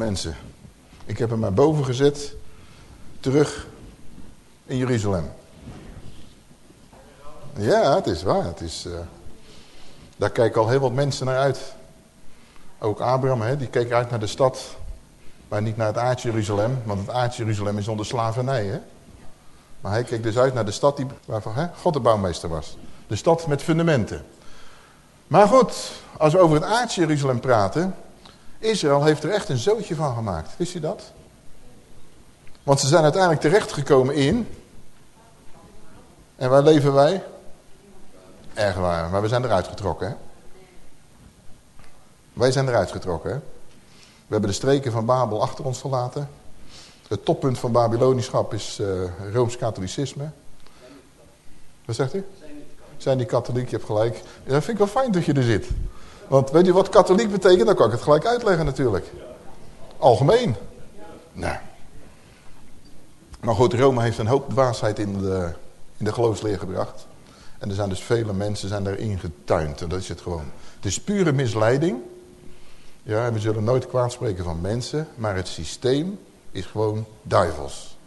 Mensen. Ik heb hem maar boven gezet. Terug in Jeruzalem. Ja, het is waar. Het is, uh, daar kijken al heel wat mensen naar uit. Ook Abraham, hè, die keek uit naar de stad. Maar niet naar het aardje Jeruzalem. Want het aardje Jeruzalem is onder slavernij. Hè? Maar hij keek dus uit naar de stad die, waarvan hè, God de bouwmeester was. De stad met fundamenten. Maar goed, als we over het aardje Jeruzalem praten... Israël heeft er echt een zootje van gemaakt. Wist u dat? Want ze zijn uiteindelijk terechtgekomen in... En waar leven wij? Erg waar, maar we zijn eruit getrokken. Hè? Wij zijn eruit getrokken. Hè? We hebben de streken van Babel achter ons gelaten. Het toppunt van Babylonischap is uh, Rooms-Katholicisme. Wat zegt u? Zijn die katholiek? Je hebt gelijk. Dat vind ik wel fijn dat je er zit. Want weet je wat katholiek betekent? Dan kan ik het gelijk uitleggen natuurlijk. Algemeen. Nou. Maar goed, Rome heeft een hoop dwaasheid in de, in de geloofsleer gebracht. En er zijn dus vele mensen zijn daarin getuind. En dat is het gewoon. Het is pure misleiding. Ja, we zullen nooit kwaad spreken van mensen. Maar het systeem is gewoon duivels.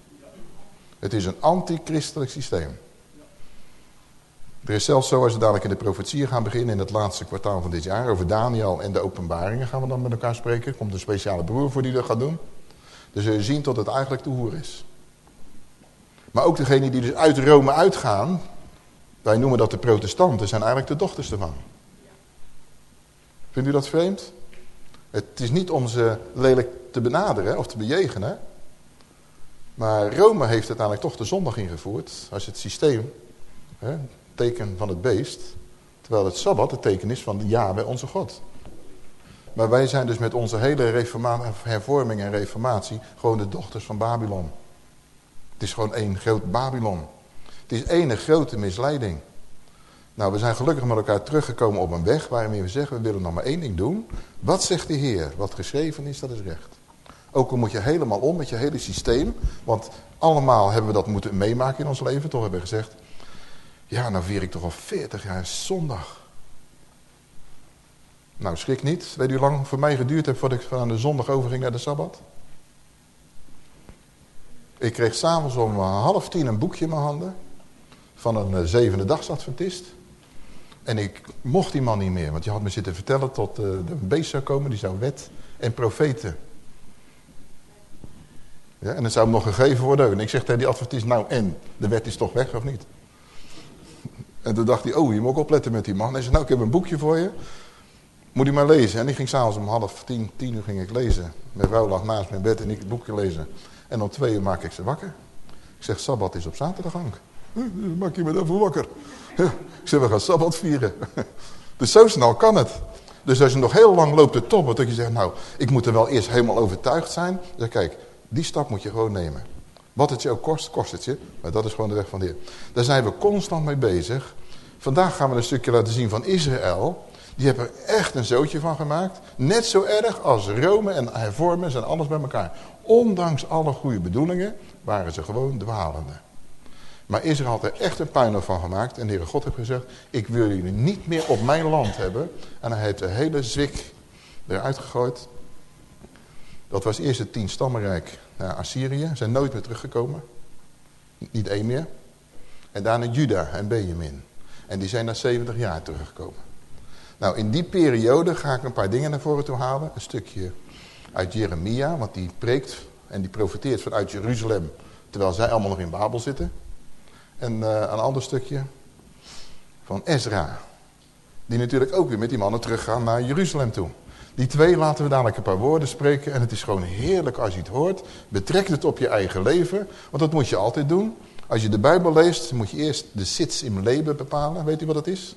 Het is een antichristelijk systeem. Er is zelfs zo, als we dadelijk in de profetieën gaan beginnen in het laatste kwartaal van dit jaar, over Daniel en de openbaringen gaan we dan met elkaar spreken. Er komt een speciale broer voor die dat gaat doen. Dus je zien tot het eigenlijk de hoer is. Maar ook degenen die dus uit Rome uitgaan, wij noemen dat de protestanten, zijn eigenlijk de dochters ervan. Vindt u dat vreemd? Het is niet om ze lelijk te benaderen of te bejegenen. Maar Rome heeft uiteindelijk toch de zondag ingevoerd. Als het systeem, hè, teken van het beest. Terwijl het Sabbat het teken is van de bij onze God. Maar wij zijn dus met onze hele hervorming en reformatie gewoon de dochters van Babylon. Het is gewoon één groot Babylon. Het is één grote misleiding. Nou, we zijn gelukkig met elkaar teruggekomen op een weg waarmee we zeggen, we willen nog maar één ding doen. Wat zegt de Heer? Wat geschreven is, dat is recht. Ook al moet je helemaal om met je hele systeem. Want allemaal hebben we dat moeten meemaken in ons leven. Toch hebben we gezegd, ja, nou vier ik toch al 40 jaar zondag. Nou, schrik niet. Weet u hoe lang voor mij geduurd heeft voordat ik van de zondag overging naar de Sabbat? Ik kreeg s'avonds om half tien een boekje in mijn handen. Van een eh, zevende dagsadventist. En ik mocht die man niet meer. Want je had me zitten vertellen tot de beest zou komen. Die zou wet en profeten. Ja, en het zou hem nog gegeven worden. En ik zeg tegen die adventist, nou en? De wet is toch weg of niet? En toen dacht hij, oh, je moet ook opletten met die man. En hij zei, nou, ik heb een boekje voor je. Moet je maar lezen. En ik ging s'avonds om half tien, tien uur ging ik lezen. Mijn vrouw lag naast mijn bed en ik het boekje lezen. En om twee uur maak ik ze wakker. Ik zeg, Sabbat is op zaterdaggang. Maak je me daarvoor wakker. Ik zeg, we gaan Sabbat vieren. Dus zo snel kan het. Dus als je nog heel lang loopt te toppen, dat je zegt, nou, ik moet er wel eerst helemaal overtuigd zijn. Dan zeg kijk, die stap moet je gewoon nemen. Wat het je ook kost, kost het je. Maar dat is gewoon de weg van de Heer. Daar zijn we constant mee bezig. Vandaag gaan we een stukje laten zien van Israël. Die hebben er echt een zootje van gemaakt. Net zo erg als Rome en hervormers en alles bij elkaar. Ondanks alle goede bedoelingen waren ze gewoon dwalende. Maar Israël had er echt een puinhoop van gemaakt. En de Heere God heeft gezegd, ik wil jullie niet meer op mijn land hebben. En hij heeft de hele zwik eruit gegooid. Dat was eerst het tien stammenrijk naar Assyrië. Zijn nooit meer teruggekomen. Niet één meer. En daarna Juda en Benjamin. En die zijn na 70 jaar teruggekomen. Nou, in die periode ga ik een paar dingen naar voren toe halen. Een stukje uit Jeremia, want die preekt en die profiteert vanuit Jeruzalem. Terwijl zij allemaal nog in Babel zitten. En uh, een ander stukje van Ezra. Die natuurlijk ook weer met die mannen teruggaan naar Jeruzalem toe. Die twee laten we dadelijk een paar woorden spreken. En het is gewoon heerlijk als je het hoort. Betrek het op je eigen leven. Want dat moet je altijd doen. Als je de Bijbel leest, moet je eerst de sits in leven bepalen. Weet u wat dat is?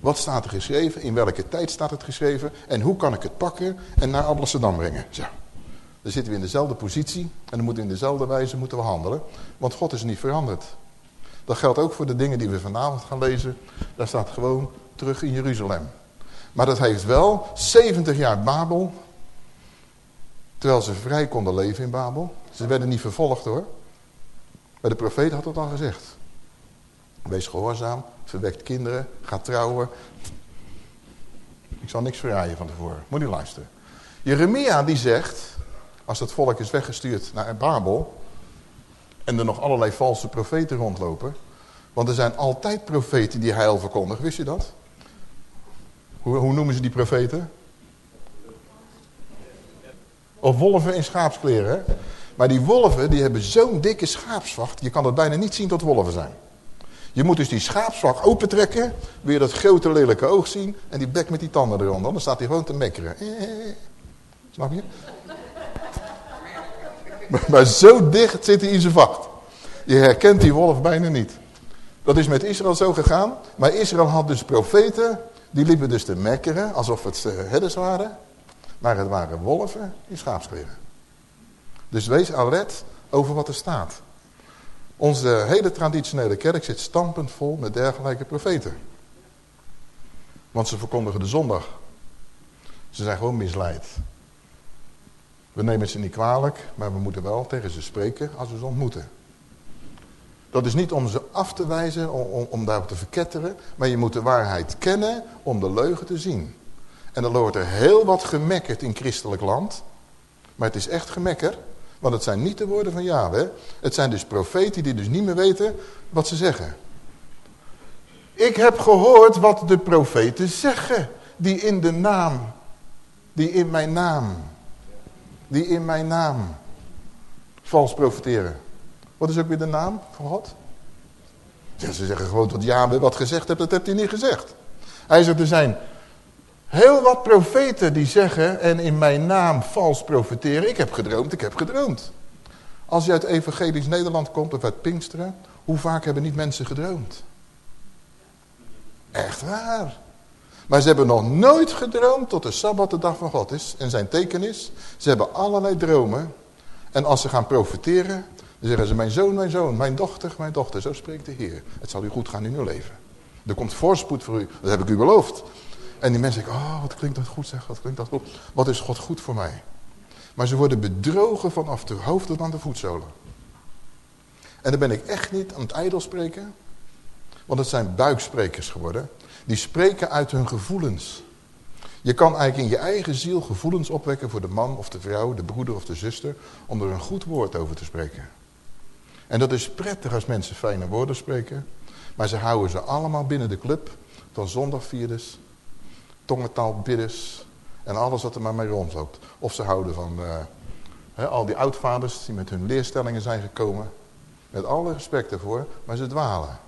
Wat staat er geschreven? In welke tijd staat het geschreven? En hoe kan ik het pakken en naar Amsterdam brengen? Zo. Dan zitten we in dezelfde positie en dan moeten we in dezelfde wijze moeten we handelen. Want God is niet veranderd. Dat geldt ook voor de dingen die we vanavond gaan lezen. Daar staat gewoon terug in Jeruzalem. Maar dat heeft wel 70 jaar Babel. Terwijl ze vrij konden leven in Babel. Ze werden niet vervolgd hoor. Maar de profeet had het al gezegd. Wees gehoorzaam, verwekt kinderen, ga trouwen. Ik zal niks verraaien van tevoren. Moet u luisteren. Jeremia die zegt, als het volk is weggestuurd naar Babel... en er nog allerlei valse profeten rondlopen... want er zijn altijd profeten die heil verkondigen, wist je dat? Hoe, noemen ze die profeten? Of wolven in schaapskleren. Maar die wolven die hebben zo'n dikke schaapsvacht. Je kan het bijna niet zien dat wolven zijn. Je moet dus die schaapsvacht opentrekken. Je dat grote lelijke oog zien. En die bek met die tanden eronder. Dan staat hij gewoon te mekkeren. Snap je? Maar, zo dicht zit hij in zijn vacht. Je herkent die wolf bijna niet. Dat is met Israël zo gegaan. Maar Israël had dus profeten. Die liepen dus te mekkeren. Alsof het uh, herders waren. Maar het waren wolven in schaapskleren. Dus wees alert over wat er staat. Onze hele traditionele kerk zit stampend vol met dergelijke profeten. Want ze verkondigen de zondag. Ze zijn gewoon misleid. We nemen ze niet kwalijk, maar we moeten wel tegen ze spreken als we ze ontmoeten. Dat is niet om ze af te wijzen, om, om, daarop te verketteren, maar je moet de waarheid kennen om de leugen te zien. En dan wordt er heel wat gemekkerd in christelijk land. Maar het is echt gemekker. Want het zijn niet de woorden van Yahweh. Het zijn dus profeten die dus niet meer weten wat ze zeggen. Ik heb gehoord wat de profeten zeggen. Die in de naam. Die in mijn naam. Die in mijn naam. Vals profeteren. Wat is ook weer de naam van God? Ja, ze zeggen gewoon dat Yahweh wat gezegd hebt. Dat hebt hij niet gezegd. Hij zegt er zijn Heel wat profeten die zeggen en in mijn naam vals profeteren. Ik heb gedroomd, ik heb gedroomd. Als je uit evangelisch Nederland komt of uit Pinksteren. Hoe vaak hebben niet mensen gedroomd? Echt waar. Maar ze hebben nog nooit gedroomd tot de Sabbat de dag van God is. En zijn teken is, ze hebben allerlei dromen. En als ze gaan profeteren, dan zeggen ze, mijn zoon, mijn zoon, mijn dochter, mijn dochter. Zo spreekt de Heer. Het zal u goed gaan in uw leven. Er komt voorspoed voor u, dat heb ik u beloofd. En die mensen denken, oh wat klinkt dat goed zeg, wat klinkt dat goed. Wat is God goed voor mij. Maar ze worden bedrogen vanaf de hoofd tot aan de voetzolen. En dan ben ik echt niet aan het ijdel spreken. Want het zijn buiksprekers geworden. Die spreken uit hun gevoelens. Je kan eigenlijk in je eigen ziel gevoelens opwekken voor de man of de vrouw, de broeder of de zuster. Om er een goed woord over te spreken. En dat is prettig als mensen fijne woorden spreken. Maar ze houden ze allemaal binnen de club van zondagvierders tongentaalbidders en alles wat er maar mee rondloopt. Of ze houden van uh, al die oudvaders die met hun leerstellingen zijn gekomen. Met alle respect ervoor, maar ze dwalen.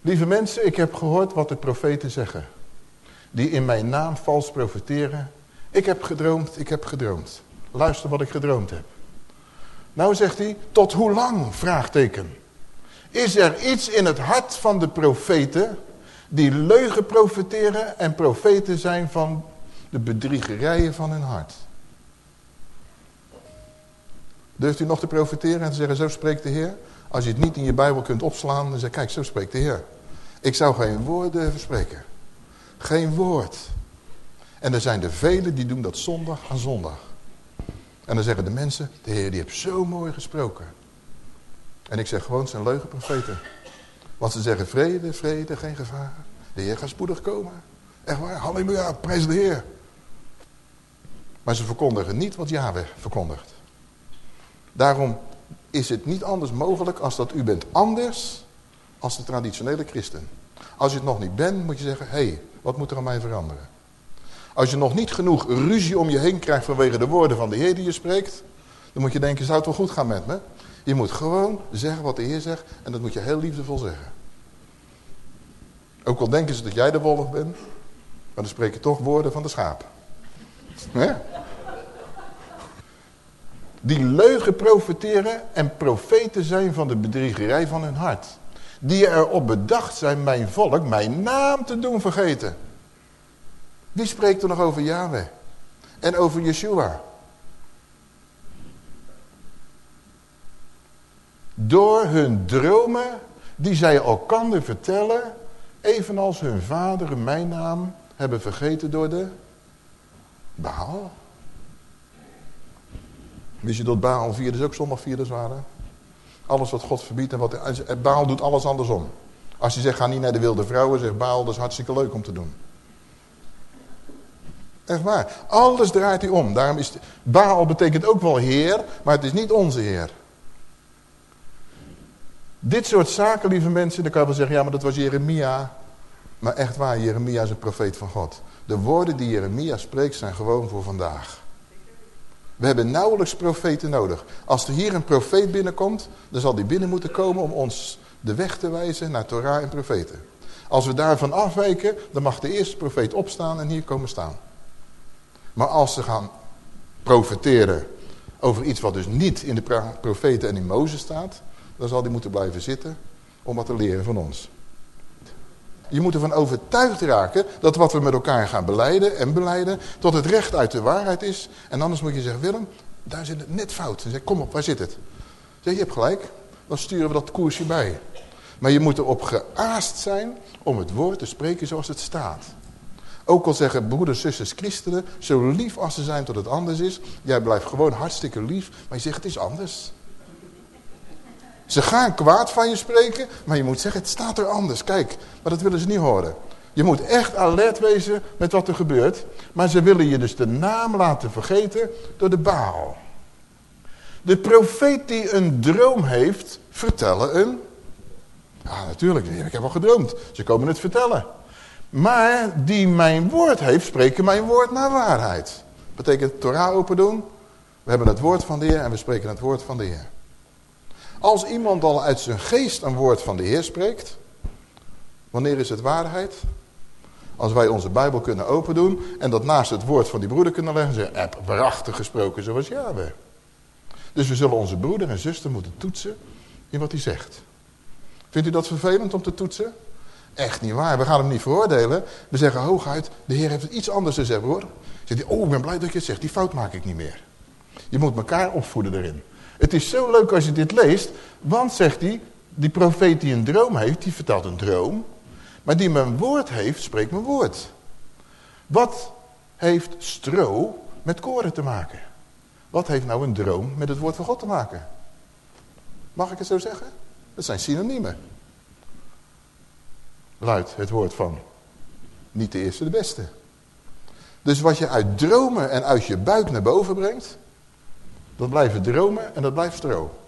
Lieve mensen, ik heb gehoord wat de profeten zeggen. Die in mijn naam vals profeteren. Ik heb gedroomd, ik heb gedroomd. Luister wat ik gedroomd heb. Nou zegt hij, tot hoe lang? Vraagteken. Is er iets in het hart van de profeten die leugen profeteren en profeten zijn van de bedriegerijen van hun hart. Durft u nog te profeteren en te zeggen, zo spreekt de Heer? Als je het niet in je Bijbel kunt opslaan, dan zeg kijk, zo spreekt de Heer. Ik zou geen woord durven spreken. Geen woord. En er zijn er velen die doen dat zondag aan zondag. En dan zeggen de mensen, de Heer die heeft zo mooi gesproken. En ik zeg gewoon, zijn leugenprofeten. Want ze zeggen vrede, vrede, geen gevaar. De Heer gaat spoedig komen. Echt waar, halleluja, prijs de Heer. Maar ze verkondigen niet wat Yahweh verkondigt. Daarom is het niet anders mogelijk als dat u bent anders als de traditionele christen. Als je het nog niet bent, moet je zeggen, hé, hey, wat moet er aan mij veranderen? Als je nog niet genoeg ruzie om je heen krijgt vanwege de woorden van de Heer die je spreekt, dan moet je denken, zou het wel goed gaan met me? Je moet gewoon zeggen wat de Heer zegt en dat moet je heel liefdevol zeggen. Ook al denken ze dat jij de wolf bent, maar dan spreek je toch woorden van de schaap. Die leugen profeteren en profeten zijn van de bedriegerij van hun hart. Die erop bedacht zijn mijn volk, mijn naam te doen vergeten. Wie spreekt er nog over Yahweh? En over Yeshua? Door hun dromen die zij elkander vertellen, evenals hun vader mijn naam hebben vergeten door de Baal. Wist je dat Baal vierders ook zondagvierders waren? Alles wat God verbiedt en wat... Baal doet alles andersom. Als je zegt, ga niet naar de wilde vrouwen, zegt Baal, dat is hartstikke leuk om te doen. Echt waar. Alles draait hij om. Daarom is Baal betekent ook wel heer, maar het is niet onze heer. Dit soort zaken, lieve mensen, dan kan je wel zeggen, ja, maar dat was Jeremia. Maar echt waar, Jeremia is een profeet van God. De woorden die Jeremia spreekt zijn gewoon voor vandaag. We hebben nauwelijks profeten nodig. Als er hier een profeet binnenkomt, dan zal die binnen moeten komen om ons de weg te wijzen naar Torah en profeten. Als we daarvan afwijken, dan mag de eerste profeet opstaan en hier komen staan. Maar als ze gaan profeteren over iets wat dus niet in de profeten en in Mozes staat, dan zal die moeten blijven zitten om wat te leren van ons. Je moet ervan overtuigd raken dat wat we met elkaar gaan beleiden en beleiden, tot het recht uit de waarheid is. En anders moet je zeggen, Willem, daar zit het net fout. En zeg, kom op, waar zit het? Zeg, je hebt gelijk, dan sturen we dat koersje bij. Maar je moet erop geaast zijn om het woord te spreken zoals het staat. Ook al zeggen broeders, zusters, christenen, zo lief als ze zijn tot het anders is. Jij blijft gewoon hartstikke lief, maar je zegt het is anders. Ze gaan kwaad van je spreken, maar je moet zeggen het staat er anders. Kijk, maar dat willen ze niet horen. Je moet echt alert wezen met wat er gebeurt. Maar ze willen je dus de naam laten vergeten door de baal. De profeet die een droom heeft, vertellen een... Ja, natuurlijk, ik heb al gedroomd. Ze komen het vertellen. Maar die mijn woord heeft, spreken mijn woord naar waarheid. Betekent Torah open doen. We hebben het woord van de Heer en we spreken het woord van de Heer. Als iemand al uit zijn geest een woord van de Heer spreekt, wanneer is het waarheid? Als wij onze Bijbel kunnen open doen en dat naast het woord van die broeder kunnen leggen, zeggen, heb prachtig gesproken zoals Yahweh. Dus we zullen onze broeder en zuster moeten toetsen in wat hij zegt. Vindt u dat vervelend om te toetsen? Echt niet waar. We gaan hem niet veroordelen. We zeggen hooguit, de Heer heeft iets anders te zeggen hoor. Zegt hij, oh ik ben blij dat je het zegt, die fout maak ik niet meer. Je moet elkaar opvoeden erin. Het is zo leuk als je dit leest, want zegt hij, die profeet die een droom heeft, die vertelt een droom. Maar die mijn woord heeft, spreekt mijn woord. Wat heeft stro met koren te maken? Wat heeft nou een droom met het woord van God te maken? Mag ik het zo zeggen? Dat zijn synoniemen. Luidt het woord van niet de eerste de beste. Dus wat je uit dromen en uit je buik naar boven brengt, dat blijven dromen en dat blijft stro.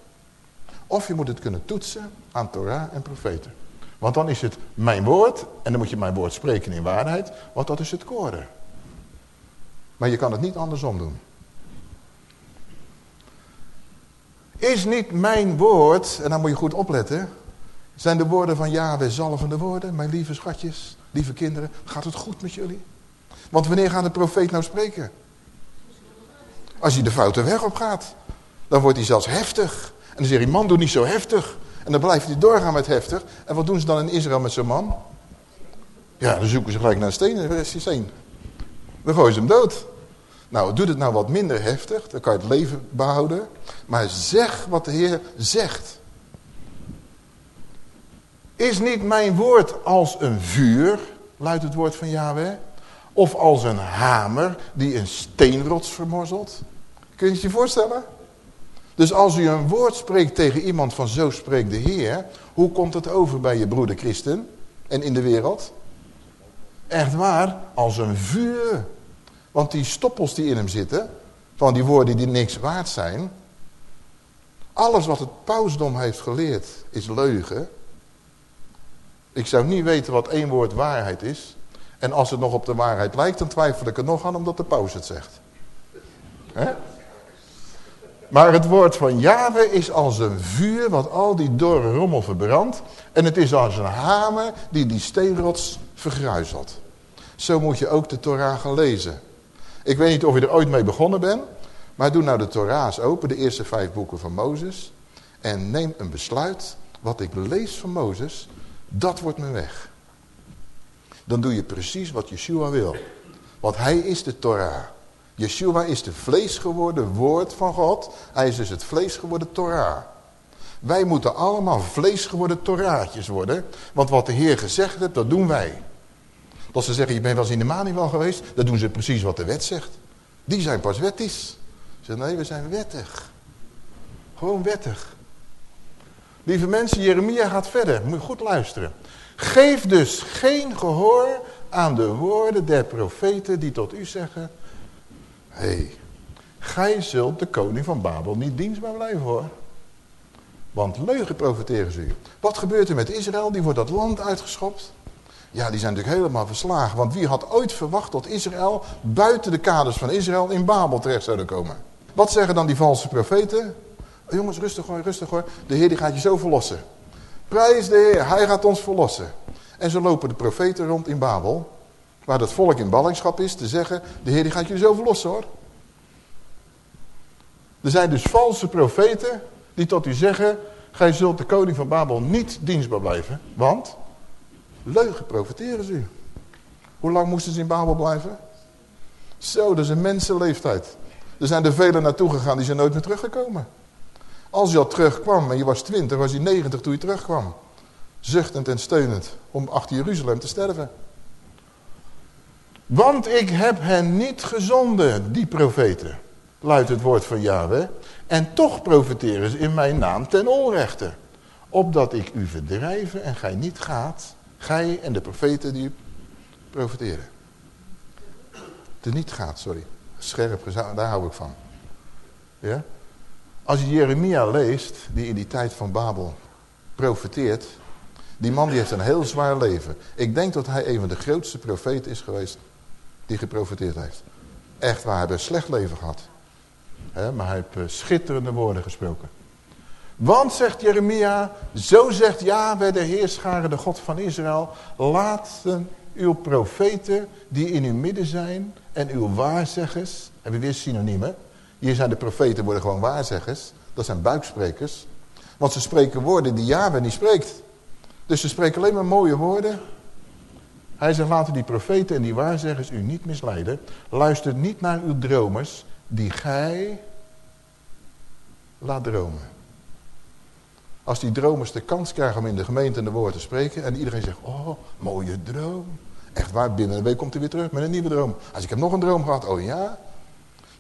Of je moet het kunnen toetsen aan Torah en profeten. Want dan is het mijn woord en dan moet je mijn woord spreken in waarheid, want dat is het koren. Maar je kan het niet andersom doen. Is niet mijn woord, en dan moet je goed opletten, zijn de woorden van Yahweh zalvende woorden, mijn lieve schatjes, lieve kinderen, gaat het goed met jullie? Want wanneer gaat de profeet nou spreken? Als hij de foute weg op gaat, dan wordt hij zelfs heftig. En dan zegt hij, man, doe niet zo heftig. En dan blijft hij doorgaan met heftig. En wat doen ze dan in Israël met zo'n man? Ja, dan zoeken ze gelijk naar een steen. Steen? Dan gooien ze hem dood. Nou, doe het nou wat minder heftig. Dan kan je het leven behouden. Maar zeg wat de Heer zegt. Is niet mijn woord als een vuur, luidt het woord van Yahweh. Of als een hamer die een steenrots vermorzelt. Kun je het je voorstellen? Dus als u een woord spreekt tegen iemand van zo spreekt de Heer. Hoe komt het over bij je broeder christen en in de wereld? Echt waar, als een vuur. Want die stoppels die in hem zitten, van die woorden die niks waard zijn. Alles wat het pausdom heeft geleerd is leugen. Ik zou niet weten wat één woord waarheid is. En als het nog op de waarheid lijkt, dan twijfel ik er nog aan omdat de paus het zegt. Maar het woord van Yahweh is als een vuur wat al die dorre rommel verbrandt. En het is als een hamer die die steenrots vergruizelt. Zo moet je ook de Torah gaan lezen. Ik weet niet of je er ooit mee begonnen bent. Maar doe nou de Torah's open, de eerste vijf boeken van Mozes. En neem een besluit. Wat ik lees van Mozes, dat wordt mijn weg. Dan doe je precies wat Yeshua wil. Want hij is de Torah. Yeshua is de vlees geworden woord van God. Hij is dus het vlees geworden Torah. Wij moeten allemaal vlees geworden worden. Want wat de Heer gezegd heeft, dat doen wij. Als ze zeggen, je bent wel eens in de Manuel geweest, dan doen ze precies wat de wet zegt. Die zijn pas wettisch. Ze zeggen, nee, we zijn wettig. Gewoon wettig. Lieve mensen, Jeremia gaat verder. Moet je goed luisteren. Geef dus geen gehoor aan de woorden der profeten die tot u zeggen... Hé, hey, gij zult de koning van Babel niet dienstbaar blijven hoor. Want leugen profiteren ze u. Wat gebeurt er met Israël? Die wordt dat land uitgeschopt. Ja, die zijn natuurlijk helemaal verslagen. Want wie had ooit verwacht dat Israël buiten de kaders van Israël in Babel terecht zouden komen? Wat zeggen dan die valse profeten? Jongens, rustig hoor, rustig hoor. De Heer die gaat je zo verlossen. Prijs de Heer, hij gaat ons verlossen. En zo lopen de profeten rond in Babel, waar het volk in ballingschap is, te zeggen, de Heer die gaat je zo verlossen hoor. Er zijn dus valse profeten die tot u zeggen, gij zult de koning van Babel niet dienstbaar blijven, want leugen profiteren ze u. Hoe lang moesten ze in Babel blijven? Zo, dat is een mensenleeftijd. Er zijn er velen naartoe gegaan die zijn nooit meer teruggekomen. Als je al terugkwam en je was 20, was je 90 toen je terugkwam. Zuchtend en steunend om achter Jeruzalem te sterven. Want ik heb hen niet gezonden, die profeten, luidt het woord van Yahweh. En toch profiteren ze in mijn naam ten onrechte. Opdat ik u verdrijven en gij niet gaat, gij en de profeten die profiteren. De niet gaat, sorry. Scherp daar hou ik van. Ja? Als je Jeremia leest, die in die tijd van Babel profeteert. Die man die heeft een heel zwaar leven. Ik denk dat hij een van de grootste profeten is geweest die geprofeteerd heeft. Echt waar, hij heeft een slecht leven gehad. maar hij heeft eh, schitterende woorden gesproken. Want, zegt Jeremia, zo zegt Yahweh de Heerscharen, de God van Israël, laten uw profeten die in uw midden zijn en uw waarzeggers, hebben we weer synoniemen, hier zijn de profeten, worden gewoon waarzeggers. Dat zijn buiksprekers. Want ze spreken woorden die Yahweh niet spreekt. Dus ze spreken alleen maar mooie woorden. Hij zegt, laten die profeten en die waarzeggers u niet misleiden. Luister niet naar uw dromers, die gij laat dromen. Als die dromers de kans krijgen om in de gemeente en de woorden te spreken... en iedereen zegt, oh, mooie droom. Echt waar, binnen een week komt hij weer terug met een nieuwe droom. Als ik heb nog een droom gehad, oh ja,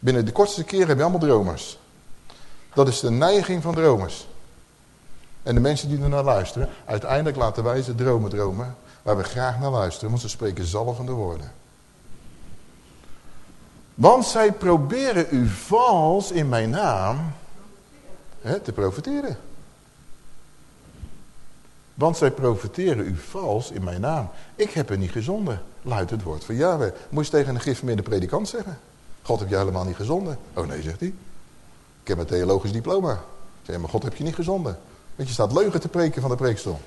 Binnen de kortste keer heb je allemaal dromers. Dat is de neiging van dromers. En de mensen die er naar luisteren, uiteindelijk laten wij ze dromen dromen, waar we graag naar luisteren, want ze spreken zalvende woorden. Want zij proberen u vals in mijn naam hè, te profiteren. Want zij profiteren u vals in mijn naam. Ik heb er niet gezonden, luidt het woord van Yahweh. Moet je tegen een gifmeerde predikant zeggen. God heb je helemaal niet gezonden. Oh nee, zegt hij. Ik heb een theologisch diploma. Zeg maar God heb je niet gezonden. Want je staat leugen te preken van de preekstoel.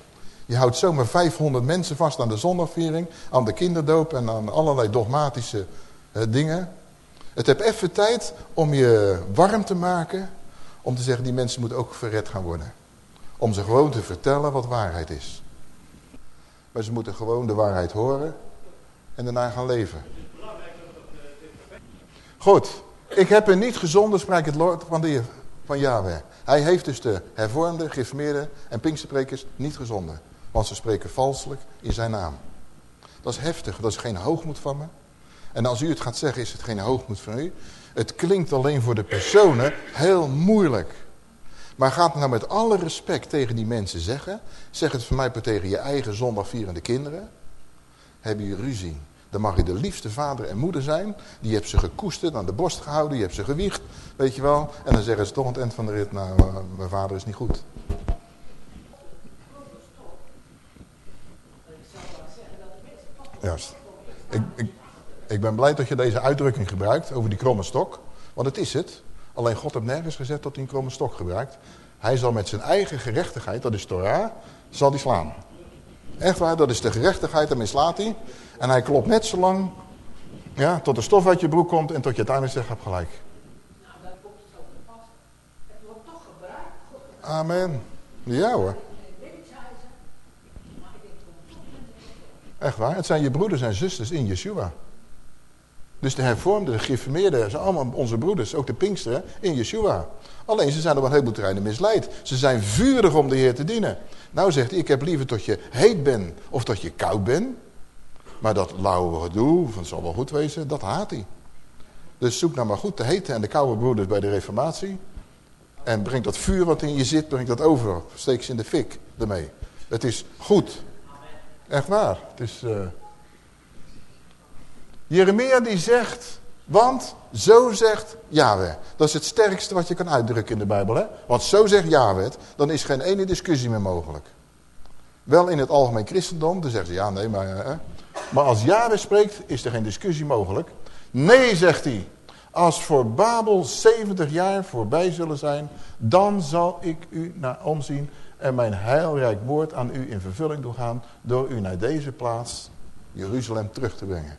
Je houdt zomaar 500 mensen vast aan de zondagviering, aan de kinderdoop en aan allerlei dogmatische eh, dingen. Het heb even tijd om je warm te maken, om te zeggen die mensen moeten ook verred gaan worden. Om ze gewoon te vertellen wat waarheid is. Maar ze moeten gewoon de waarheid horen en daarna gaan leven. Goed, ik heb er niet gezonden, spreekt het Lord van, de, van. Hij heeft dus de hervormde, geïnformeerde en pinksterprekers niet gezonden. Want ze spreken valselijk in zijn naam. Dat is heftig, dat is geen hoogmoed van me. En als u het gaat zeggen, is het geen hoogmoed van u. Het klinkt alleen voor de personen heel moeilijk. Maar ga het nou met alle respect tegen die mensen zeggen. Zeg het voor mij tegen je eigen zondagvierende kinderen. Hebben je ruzie dan mag je de liefste vader en moeder zijn. Die hebt ze gekoesterd, aan de borst gehouden, je hebt ze gewiegd, weet je wel. En dan zeggen ze toch aan het eind van de rit, nou, eh, mijn vader is niet goed. Ik ben blij dat je deze uitdrukking gebruikt over die kromme stok. Want het is het. Alleen God heeft nergens gezet dat hij een kromme stok gebruikt. Hij zal met zijn eigen gerechtigheid, dat is Torah, zal die slaan. Echt waar, dat is de gerechtigheid, daarmee slaat hij. En hij klopt net zo lang ja, tot de stof uit je broek komt en tot je uiteindelijk zegt, heb gelijk. Nou, dat komt zo pas. Het wordt toch gebruikt. Amen. Ja hoor. Echt waar, het zijn je broeders en zusters in Yeshua. Dus de hervormde, de geïnformeerden, zijn allemaal onze broeders, ook de Pinksteren, in Yeshua. Alleen ze zijn op een heleboel terreinen misleid. Ze zijn vurig om de Heer te dienen. Nou zegt hij, ik heb liever dat je heet bent of dat je koud bent. Maar dat lauwe gedoe, van zal wel goed wezen, dat haat hij. Dus zoek nou maar goed de hete en de koude broeders bij de reformatie. En breng dat vuur wat in je zit, breng dat over. Steek ze in de fik ermee. Het is goed. Echt waar. Het is, uh, Jeremia die zegt, want zo zegt Yahweh. Dat is het sterkste wat je kan uitdrukken in de Bijbel. Hè? Want zo zegt Yahweh, dan is geen ene discussie meer mogelijk. Wel in het algemeen christendom, dan zeggen ze ja, nee, maar... Hè? Maar als Yahweh spreekt, is er geen discussie mogelijk. Nee, zegt hij. Als voor Babel 70 jaar voorbij zullen zijn, dan zal ik u naar omzien en mijn heilrijk woord aan u in vervulling doen gaan door u naar deze plaats, Jeruzalem, terug te brengen.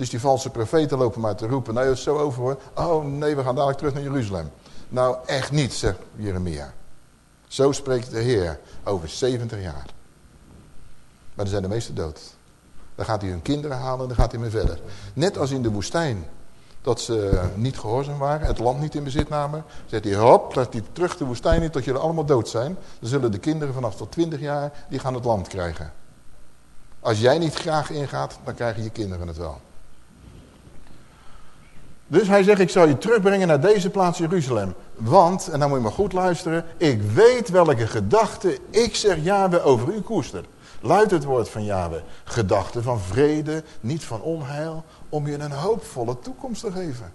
Dus die valse profeten lopen maar te roepen, nou is zo over hoor. Oh nee, we gaan dadelijk terug naar Jeruzalem. Nou echt niet, zegt Jeremia. Zo spreekt de Heer over 70 jaar. Maar dan zijn de meesten dood. Dan gaat hij hun kinderen halen en dan gaat hij mee verder. Net als in de woestijn. Dat ze niet gehoorzaam waren, het land niet in bezit namen. Zegt hij, hop, dat hij terug de woestijn in tot jullie allemaal dood zijn. Dan zullen de kinderen vanaf tot 20 jaar, die gaan het land krijgen. Als jij niet graag ingaat, dan krijgen je kinderen het wel. Dus hij zegt, ik zal je terugbrengen naar deze plaats Jeruzalem. Want, en dan moet je maar goed luisteren, ik weet welke gedachten ik zeg Yahweh over u koester. Luidt het woord van Yahweh. Gedachten van vrede, niet van onheil, om je een hoopvolle toekomst te geven.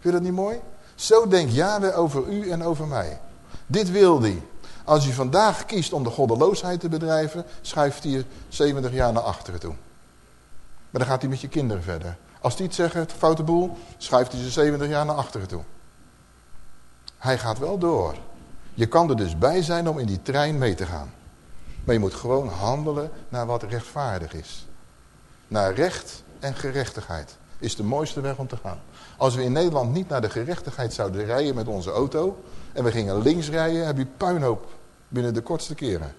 Vind je dat niet mooi? Zo denkt Yahweh over u en over mij. Dit wil hij. Als je vandaag kiest om de goddeloosheid te bedrijven, schuift hij je 70 jaar naar achteren toe. Maar dan gaat hij met je kinderen verder. Als die het zeggen, het foute boel, schuift hij ze 70 jaar naar achteren toe. Hij gaat wel door. Je kan er dus bij zijn om in die trein mee te gaan. Maar je moet gewoon handelen naar wat rechtvaardig is. Naar recht en gerechtigheid is de mooiste weg om te gaan. Als we in Nederland niet naar de gerechtigheid zouden rijden met onze auto... en we gingen links rijden, heb je puinhoop binnen de kortste keren.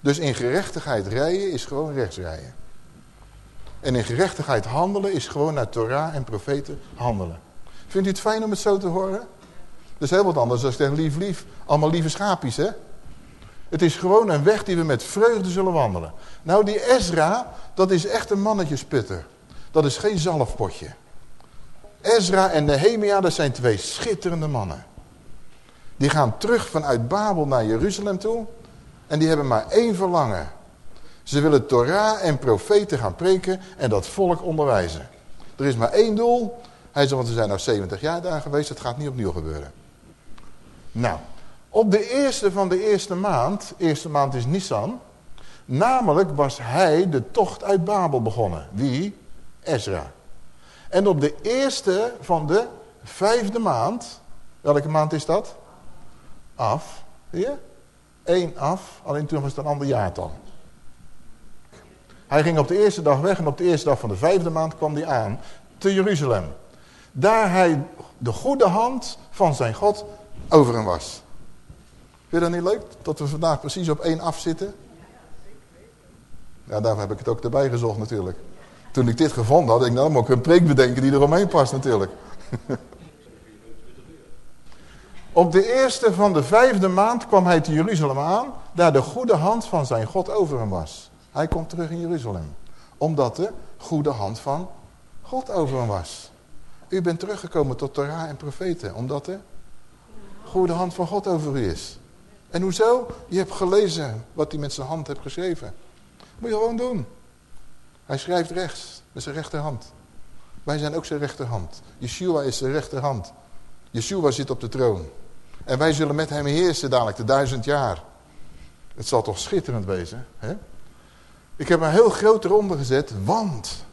Dus in gerechtigheid rijden is gewoon rechts rijden. En in gerechtigheid handelen is gewoon naar Torah en profeten handelen. Vindt u het fijn om het zo te horen? Dat is heel wat anders dan tegen lief lief. Allemaal lieve schaapjes, hè? Het is gewoon een weg die we met vreugde zullen wandelen. Nou, die Ezra, dat is echt een mannetjesputter. Dat is geen zalfpotje. Ezra en Nehemia, dat zijn twee schitterende mannen. Die gaan terug vanuit Babel naar Jeruzalem toe. En die hebben maar één verlangen. Ze willen Torah en profeten gaan preken en dat volk onderwijzen. Er is maar één doel. Hij zegt, want we zijn nou 70 jaar daar geweest, het gaat niet opnieuw gebeuren. Nou, op de eerste van de eerste maand, eerste maand is Nisan, namelijk was hij de tocht uit Babel begonnen. Wie? Ezra. En op de eerste van de vijfde maand, welke maand is dat? Af, zie je? Eén af, alleen toen was het een ander jaartal. Hij ging op de eerste dag weg en op de eerste dag van de vijfde maand kwam hij aan te Jeruzalem. Daar hij de goede hand van zijn God over hem was. Vind je dat niet leuk? Dat we vandaag precies op één af zitten? Ja, daarvoor heb ik het ook erbij gezocht natuurlijk. Toen ik dit gevonden had, ik nou moet een preek bedenken die eromheen past natuurlijk. Op de eerste van de vijfde maand kwam hij te Jeruzalem aan, daar de goede hand van zijn God over hem was. Hij komt terug in Jeruzalem. Omdat de goede hand van God over hem was. U bent teruggekomen tot Torah en profeten. Omdat de goede hand van God over u is. En hoezo? Je hebt gelezen wat hij met zijn hand heeft geschreven. Moet je gewoon doen. Hij schrijft rechts, met zijn rechterhand. Wij zijn ook zijn rechterhand. Yeshua is zijn rechterhand. Yeshua zit op de troon. En wij zullen met hem heersen dadelijk de duizend jaar. Het zal toch schitterend wezen, hè? Ik heb een heel groot eronder gezet, want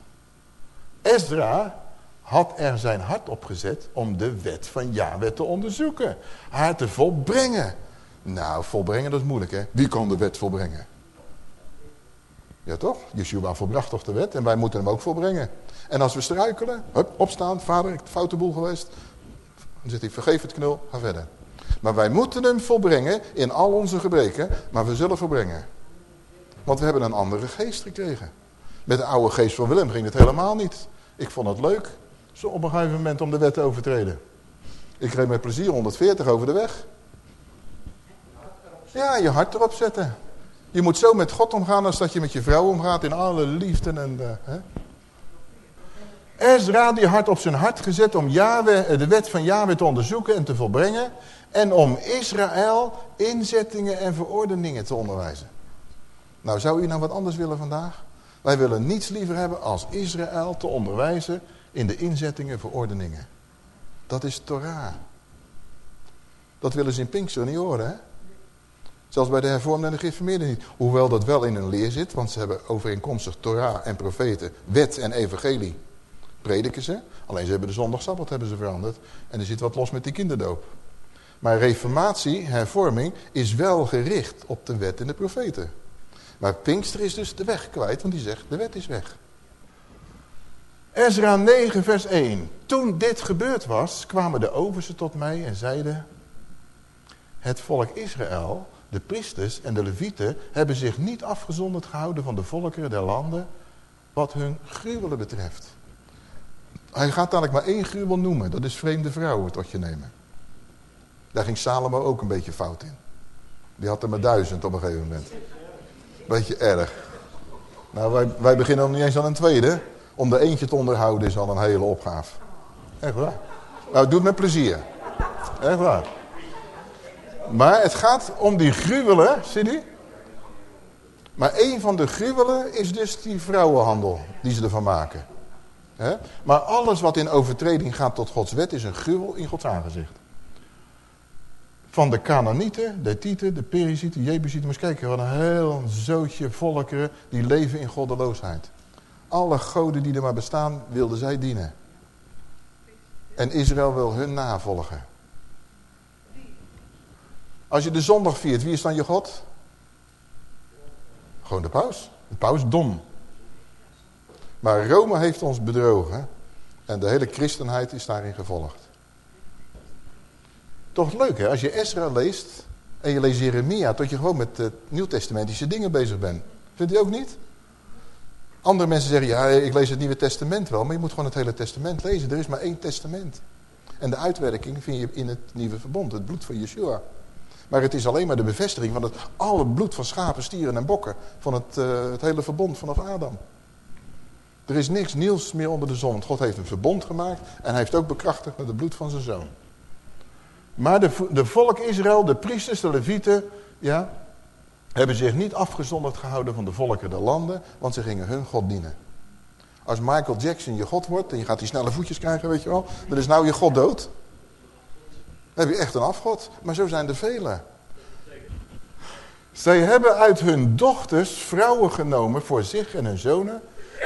Ezra had er zijn hart op gezet om de wet van Yahweh te onderzoeken. Haar te volbrengen. Nou, volbrengen dat is moeilijk hè. Wie kan de wet volbrengen? Ja toch? Yeshua volbracht toch de wet en wij moeten hem ook volbrengen. En als we struikelen, hup, opstaan, vader, ik foute boel geweest. Dan zit hij, vergeef het knul, ga verder. Maar wij moeten hem volbrengen in al onze gebreken, maar we zullen volbrengen. Want we hebben een andere geest gekregen. Met de oude geest van Willem ging het helemaal niet. Ik vond het leuk, zo op een gegeven moment om de wet te overtreden. Ik reed met plezier 140 over de weg. Ja, je hart erop zetten. Je moet zo met God omgaan als dat je met je vrouw omgaat in alle liefde. En de, hè? Ezra die hart op zijn hart gezet om Yahweh, de wet van Yahweh te onderzoeken en te volbrengen. En om Israël inzettingen en verordeningen te onderwijzen. Nou, zou u nou wat anders willen vandaag? Wij willen niets liever hebben als Israël te onderwijzen in de inzettingen voor ordeningen. Dat is Torah. Dat willen ze in Pinkster niet horen, hè? Zelfs bij de hervormden en de gereformeerden niet. Hoewel dat wel in een leer zit, want ze hebben overeenkomstig Torah en profeten, wet en evangelie, prediken ze. Alleen ze hebben de zondagsabbat hebben ze veranderd. En er zit wat los met die kinderdoop. Maar reformatie, hervorming, is wel gericht op de wet en de profeten. Maar Pinkster is dus de weg kwijt, want die zegt, de wet is weg. Ezra 9 vers 1. Toen dit gebeurd was, kwamen de oversten tot mij en zeiden... Het volk Israël, de priesters en de levieten... hebben zich niet afgezonderd gehouden van de volkeren der landen... wat hun gruwelen betreft. Hij gaat dadelijk maar één gruwel noemen. Dat is vreemde vrouwen tot je nemen. Daar ging Salomo ook een beetje fout in. Die had er maar duizend op een gegeven moment. Beetje erg. Nou, wij, wij beginnen nog niet eens aan een tweede. Om er eentje te onderhouden is al een hele opgave. Echt waar. Nou, het met plezier. Echt waar. Maar het gaat om die gruwelen, zie je? Maar een van de gruwelen is dus die vrouwenhandel die ze ervan maken. Maar alles wat in overtreding gaat tot Gods wet is een gruwel in Gods aangezicht. Van de Canaanieten, de Tieten, de Perizieten, Jebusieten. Maar eens kijken, wat een heel zootje volkeren die leven in goddeloosheid. Alle goden die er maar bestaan, wilden zij dienen. En Israël wil hun navolgen. Als je de zondag viert, wie is dan je God? Gewoon de paus. De paus dom. Maar Rome heeft ons bedrogen. En de hele christenheid is daarin gevolgd. Toch leuk hè, als je Ezra leest en je leest Jeremia, tot je gewoon met uh, nieuwtestamentische dingen bezig bent. Vindt u ook niet? Andere mensen zeggen, ja, ik lees het Nieuwe Testament wel, maar je moet gewoon het hele testament lezen. Er is maar één testament. En de uitwerking vind je in het Nieuwe Verbond, het bloed van Yeshua. Maar het is alleen maar de bevestiging van het alle bloed van schapen, stieren en bokken. Van het, uh, het hele verbond vanaf Adam. Er is niks nieuws meer onder de zon. God heeft een verbond gemaakt en hij heeft ook bekrachtigd met het bloed van zijn zoon. Maar de, de volk Israël, de priesters, de levieten, ja, hebben zich niet afgezonderd gehouden van de volken der landen, want ze gingen hun God dienen. Als Michael Jackson je God wordt en je gaat die snelle voetjes krijgen, weet je wel, dan is nou je God dood. Dan heb je echt een afgod. Maar zo zijn er velen. Zij hebben uit hun dochters vrouwen genomen voor zich en hun zonen,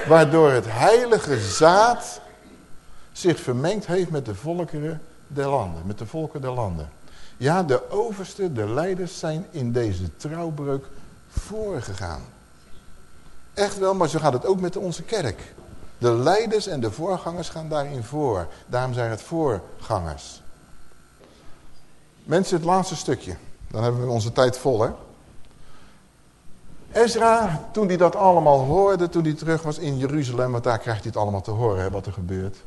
waardoor het heilige zaad zich vermengd heeft met de volkeren der landen, met de volken der landen. Ja, de overste, de leiders zijn in deze trouwbreuk voorgegaan. Echt wel, maar zo gaat het ook met onze kerk. De leiders en de voorgangers gaan daarin voor. Daarom zijn het voorgangers. Mensen, het laatste stukje. Dan hebben we onze tijd vol, hè. Ezra, toen hij dat allemaal hoorde, toen hij terug was in Jeruzalem, want daar krijgt hij het allemaal te horen, wat er gebeurt.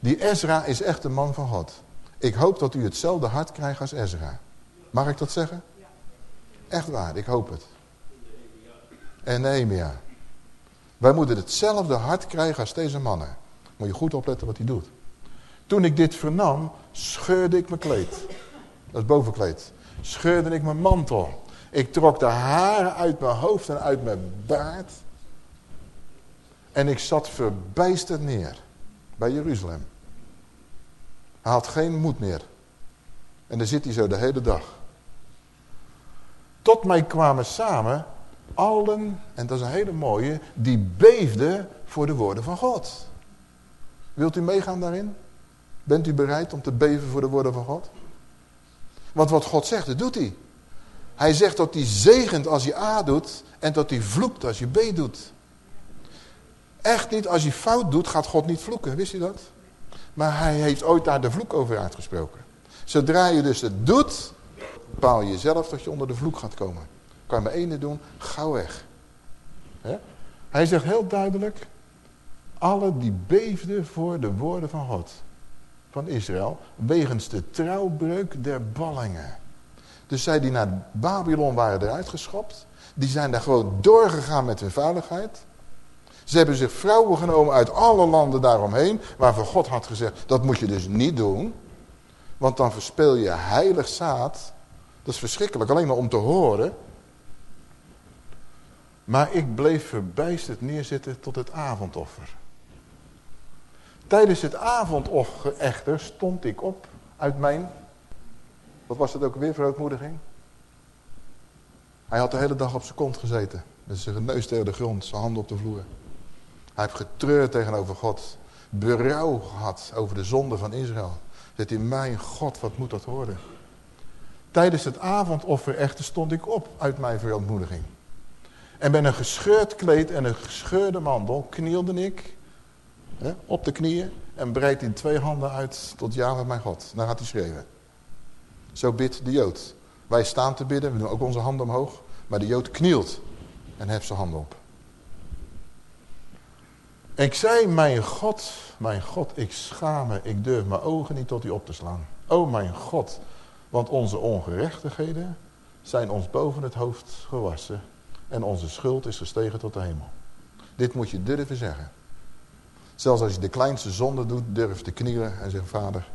Die Ezra is echt een man van God. Ik hoop dat u hetzelfde hart krijgt als Ezra. Mag ik dat zeggen? Echt waar, ik hoop het. En Nehemia. Wij moeten hetzelfde hart krijgen als deze mannen. Moet je goed opletten wat hij doet. Toen ik dit vernam, scheurde ik mijn kleed. Dat is bovenkleed. Scheurde ik mijn mantel. Ik trok de haren uit mijn hoofd en uit mijn baard. En ik zat verbijsterd neer. Bij Jeruzalem. Hij had geen moed meer. En dan zit hij zo de hele dag. Tot mij kwamen samen allen, en dat is een hele mooie, die beefden voor de woorden van God. Wilt u meegaan daarin? Bent u bereid om te beven voor de woorden van God? Want wat God zegt, dat doet hij. Hij zegt dat hij zegent als je A doet en dat hij vloekt als je B doet. Echt niet, als je fout doet, gaat God niet vloeken. Wist u dat? Maar hij heeft ooit daar de vloek over uitgesproken. Zodra je dus het doet, bepaal je zelf dat je onder de vloek gaat komen. Kan maar ene doen, gauw weg. Hij zegt heel duidelijk, alle die beefden voor de woorden van God, van Israël, wegens de trouwbreuk der ballingen. Dus zij die naar Babylon waren eruit geschopt, die zijn daar gewoon doorgegaan met hun veiligheid. Ze hebben zich vrouwen genomen uit alle landen daaromheen, waarvan God had gezegd, dat moet je dus niet doen. Want dan verspeel je heilig zaad. Dat is verschrikkelijk, alleen maar om te horen. Maar ik bleef verbijsterd neerzitten tot het avondoffer. Tijdens het avondoffer echter stond ik op uit mijn... Wat was het ook weer, verootmoediging? Hij had de hele dag op zijn kont gezeten. Met zijn neus tegen de grond, zijn handen op de vloer. Hij heeft getreurd tegenover God. Berouw gehad over de zonde van Israël. Zegt hij, mijn God, wat moet dat worden? Tijdens het avondoffer echter stond ik op uit mijn verontmoediging. En met een gescheurd kleed en een gescheurde mandel knielde ik hè, op de knieën en breid in twee handen uit tot Java mijn God. Daar had hij schreven. Zo bidt de Jood. Wij staan te bidden, we doen ook onze handen omhoog. Maar de Jood knielt en heft zijn handen op. Ik zei, mijn God, mijn God, ik schaam me, ik durf mijn ogen niet tot u op te slaan. O mijn God, want onze ongerechtigheden zijn ons boven het hoofd gewassen en onze schuld is gestegen tot de hemel. Dit moet je durven zeggen. Zelfs als je de kleinste zonde doet, durf te knielen en zeggen, vader,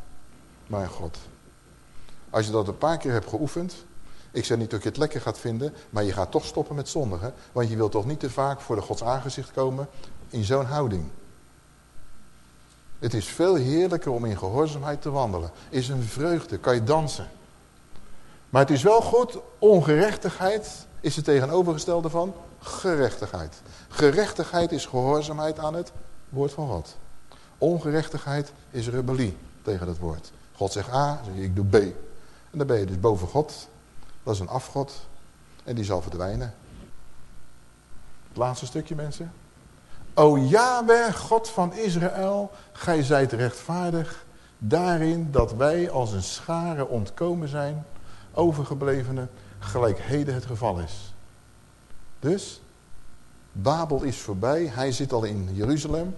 mijn God. Als je dat een paar keer hebt geoefend, ik zeg niet dat je het lekker gaat vinden, maar je gaat toch stoppen met zondigen. Want je wilt toch niet te vaak voor de Gods aangezicht komen in zo'n houding. Het is veel heerlijker om in gehoorzaamheid te wandelen. Is een vreugde, kan je dansen. Maar het is wel goed, ongerechtigheid is het tegenovergestelde van gerechtigheid. Gerechtigheid is gehoorzaamheid aan het woord van God. Ongerechtigheid is rebellie tegen het woord. God zegt A, ik doe B. En dan ben je dus boven God. Dat is een afgod. En die zal verdwijnen. Het laatste stukje mensen. O Yahweh, God van Israël, gij zijt rechtvaardig daarin dat wij als een schare ontkomen zijn, overgeblevenen, gelijk heden het geval is. Dus, Babel is voorbij, hij zit al in Jeruzalem.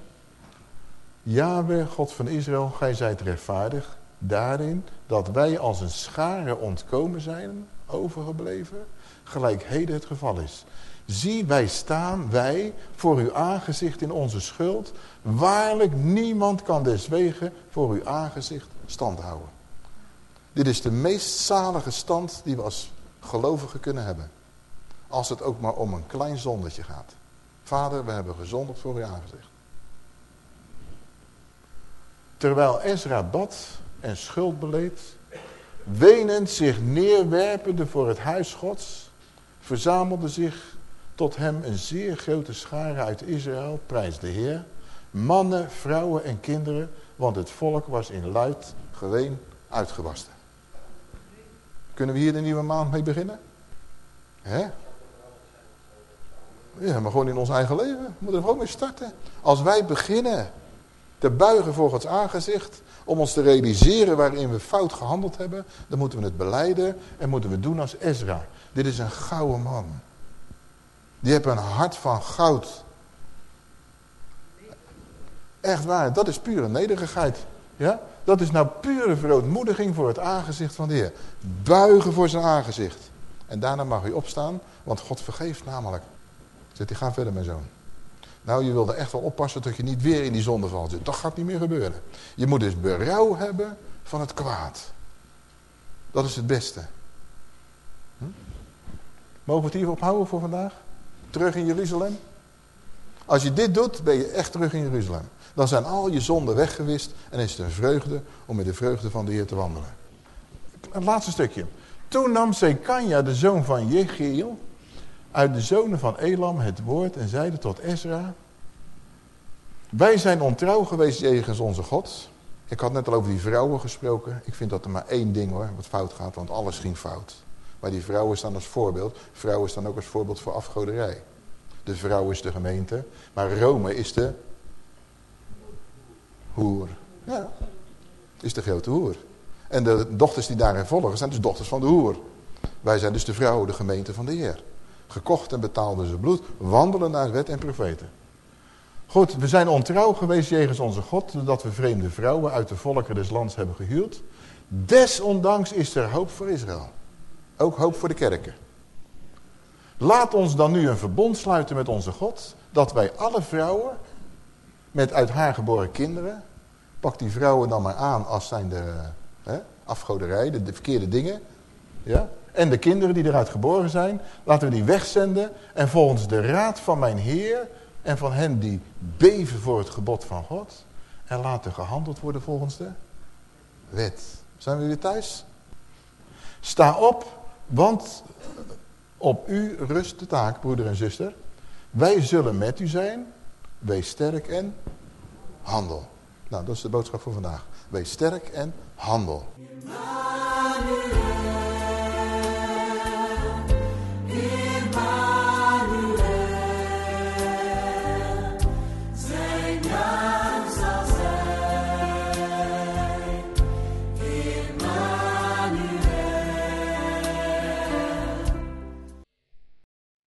Yahweh, God van Israël, gij zijt rechtvaardig daarin dat wij als een schare ontkomen zijn, overgebleven, gelijk heden het geval is. Zie, wij staan, wij, voor uw aangezicht in onze schuld. Waarlijk, niemand kan deswege voor uw aangezicht stand houden. Dit is de meest zalige stand die we als gelovigen kunnen hebben. Als het ook maar om een klein zondetje gaat. Vader, we hebben gezondigd voor uw aangezicht. Terwijl Ezra bad en schuld beleed, wenend zich neerwerpende voor het huis gods, verzamelde zich tot hem een zeer grote schare uit Israël, prijs de Heer, mannen, vrouwen en kinderen, want het volk was in luid geween uitgewasten. Kunnen we hier de nieuwe maand mee beginnen? Hè? Ja, maar gewoon in ons eigen leven. We moeten er gewoon mee starten. Als wij beginnen te buigen voor Gods aangezicht, om ons te realiseren waarin we fout gehandeld hebben, dan moeten we het beleiden en moeten we doen als Ezra. Dit is een gouden man. Die hebben een hart van goud. Echt waar, dat is pure nederigheid. Ja? Dat is nou pure verootmoediging voor het aangezicht van de Heer. Buigen voor zijn aangezicht. En daarna mag u opstaan, want God vergeeft namelijk. Zegt hij, ga verder mijn zoon. Nou, je wil er echt wel oppassen dat je niet weer in die zonde valt. Dat gaat niet meer gebeuren. Je moet dus berouw hebben van het kwaad. Dat is het beste. Hm? Mogen we het hier ophouden voor vandaag? Terug in Jeruzalem? Als je dit doet, ben je echt terug in Jeruzalem. Dan zijn al je zonden weggewist en is het een vreugde om met de vreugde van de Heer te wandelen. Het laatste stukje. Toen nam Zekanja, de zoon van Jechiel, uit de zonen van Elam het woord en zeide tot Ezra... Wij zijn ontrouw geweest jegens onze God. Ik had net al over die vrouwen gesproken. Ik vind dat er maar één ding hoor, wat fout gaat, want alles ging fout. Maar die vrouwen staan als voorbeeld. Vrouwen staan ook als voorbeeld voor afgoderij. De vrouw is de gemeente, maar Rome is de hoer. Ja, is de grote hoer. En de dochters die daarin volgen zijn dus dochters van de hoer. Wij zijn dus de vrouwen, de gemeente van de Heer. Gekocht en betaalden ze bloed, wandelen naar wet en profeten. Goed, we zijn ontrouw geweest jegens onze God, doordat we vreemde vrouwen uit de volken des lands hebben gehuwd. Desondanks is er hoop voor Israël. Ook hoop voor de kerken. Laat ons dan nu een verbond sluiten met onze God, dat wij alle vrouwen, met uit haar geboren kinderen, pak die vrouwen dan maar aan als zijn de hè, afgoderij, de, de verkeerde dingen, ja, en de kinderen die eruit geboren zijn, laten we die wegzenden en volgens de raad van mijn Heer en van hen die beven voor het gebod van God en laten gehandeld worden volgens de wet. Zijn we weer thuis? Sta op, want op u rust de taak, broeder en zuster. Wij zullen met u zijn. Wees sterk en handel. Nou, dat is de boodschap voor vandaag. Wees sterk en handel.